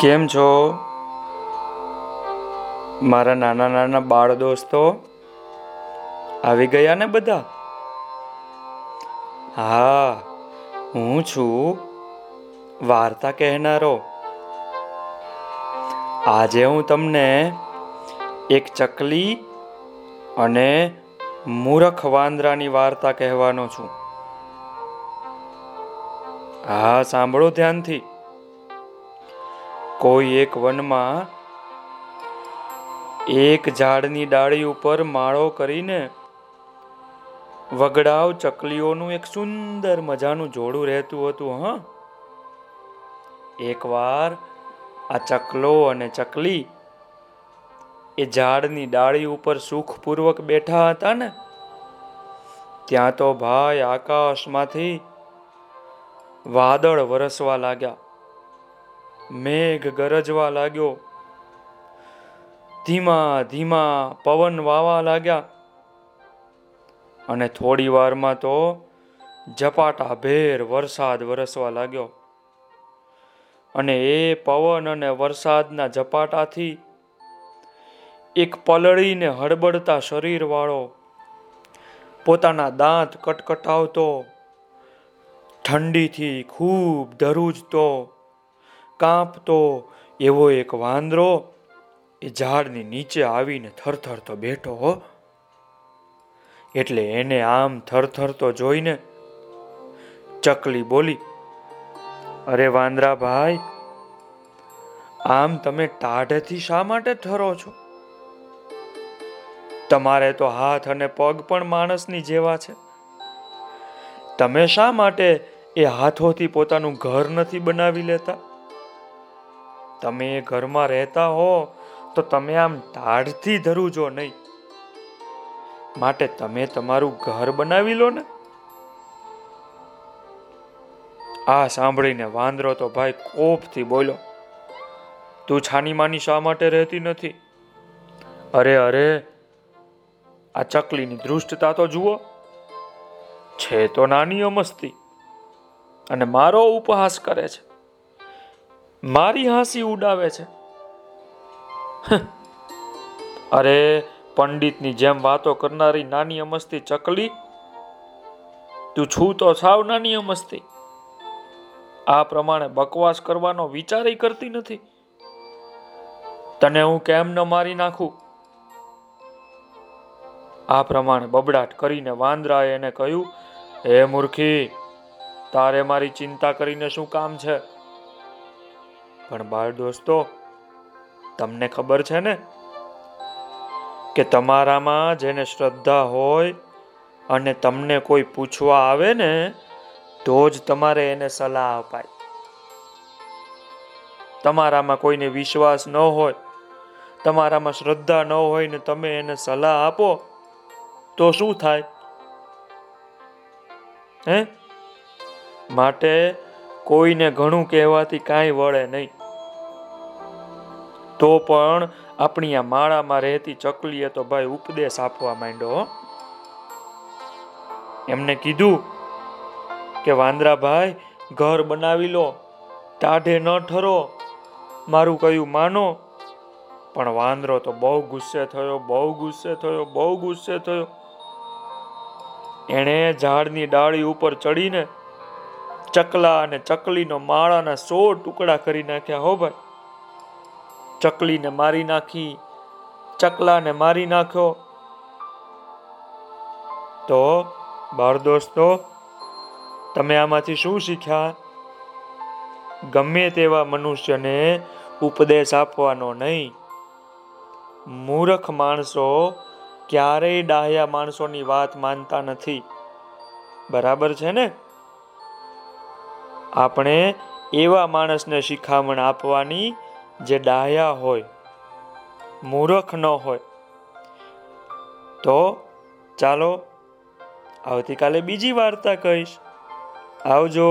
કેમ છો? મારા નાના નાના બાળ દોસ્તો, આવી ગયા ને બધા? હા, હું છું વાર્તા કહેનારો. આજે હું તમને એક ચકલી અને મૂરખ વાંદરાની વાર્તા કહેવાનો છું. હા, સાંભળો ધ્યાનથી. કોઈ એક વનમાં એક ઝાડની ડાળી ઉપર માળો કરીને વગડાવ ચકલીઓનું એક સુંદર મજાનું જોડું રહેતું હતું, હ. એકવાર આ ચકલો અને ચકલી એ ઝાડની ડાળી ઉપર સુખપૂર્વક બેઠા હતા ને, ત્યાં તો ભાઈ આકાશમાંથી વાદળ વરસવા લાગ્યા. મેઘ ગરજવા લાગ્યો. ધીમા ધીમા પવન વાવા લાગ્યા. અને થોડી વારમાં તો ઝપાટા ભેર વરસાદ વરસવા લાગ્યો. અને એ પવન અને વરસાદના ઝપાટાથી એક પલળીને હડબડતા શરીરવાળો પોતાના દાંત કટકટાવતો, ઠંડીથી ખૂબ ધરુજતો કાંપતો એવો એક વાંદરો એ ઝાડની નીચે આવીને થરથરતો બેઠો હો. એટલે એને આમ થરથરતો જોઈને ચકલી બોલી, અરે વાંદરા ભાઈ, આમ તમે ટાઢેથી શા માટે ઠરો છો? તમારે તો હાથ અને પગ પણ માણસની જેવા છે. તમે શા માટે એ હાથોથી પોતાનું ઘર નથી બનાવી લેતા? તમે ઘરમાં રહેતા હો, તો તમે આમ ટાઢથી ધરુજો નહીં. માટે તમે તમારું ઘર બનાવી લો ને. આ સાંભળીને વાંદરો તો ભાઈ કોપથી બોલ્યો, તું છાની માની શા માટે રહેતી નથી? અરે અરે, આ ચકલીની દૃષ્ટતા તો જુઓ. છે તો નાની અમસ્તી અને મારો ઉપહાસ કરે છે. મારી હાંસી ઉડાવે છે. અરે, પંડિતની જેમ વાતો કરનારી નાની અમસ્તી ચકલી, તું છું તો સાવ નાની અમસ્તી. આ પ્રમાણે બકવાસ કરવાનો વિચાર કરતી નથી. તને હું કેમ ન મારી નાખું? આ પ્રમાણે બબડાટ કરીને વાંદરાએ એને કહ્યું, હે મૂર્ખી, તારે મારી ચિંતા કરીને શું કામ છે? પણ બાળ દોસ્તો, તમને ખબર છે ને કે તમારામાં જેને શ્રદ્ધા હોય અને તમને કોઈ પૂછવા આવે ને, તો જ તમારે એને સલાહ અપાય. તમારામાં કોઈને વિશ્વાસ ન હોય, તમારામાં શ્રદ્ધા ન હોય ને તમે એને સલાહ આપો, તો શું થાય? હે? માટે કોઈને ઘણું કહેવાથી કાંઈ વળે નહીં. તો પણ આપણી આ માળામાં રહેતી ચકલીએ તો ભાઈ ઉપદેશ આપવા માંડ્યો એમને કીધું કે, વાંદરા ભાઈ, ઘર બનાવી લો, ટાઢે ન ઠરો, મારું કયું માનો. પણ વાંદરો તો બહુ ગુસ્સે થયો, બહુ ગુસ્સે થયો, બહુ ગુસ્સે થયો. એણે ઝાડની ડાળી ઉપર ચડીને ચકલા અને ચકલીનો માળાના સો ટુકડા કરી નાખ્યા, હો ભાઈ ચકલીને મારી નાખી, ચકલાને મારી નાખ્યો. તો બાળ દોસ્તો, તમે આમાંથી શું શીખ્યા? ગમે તેવા મનુષ્યને ઉપદેશ આપવાનો નહીં. મૂર્ખ માણસો ક્યારેય ડાહ્યા માણસોની વાત માનતા નથી. બરાબર છે ને? આપણે એવા માણસને શિખામણ આપવાની જે ડાયા હોય મૂર્ખ ન હોય તો ચાલો આવતીકાલે બીજી વાર્તા કહીશ. આવજો.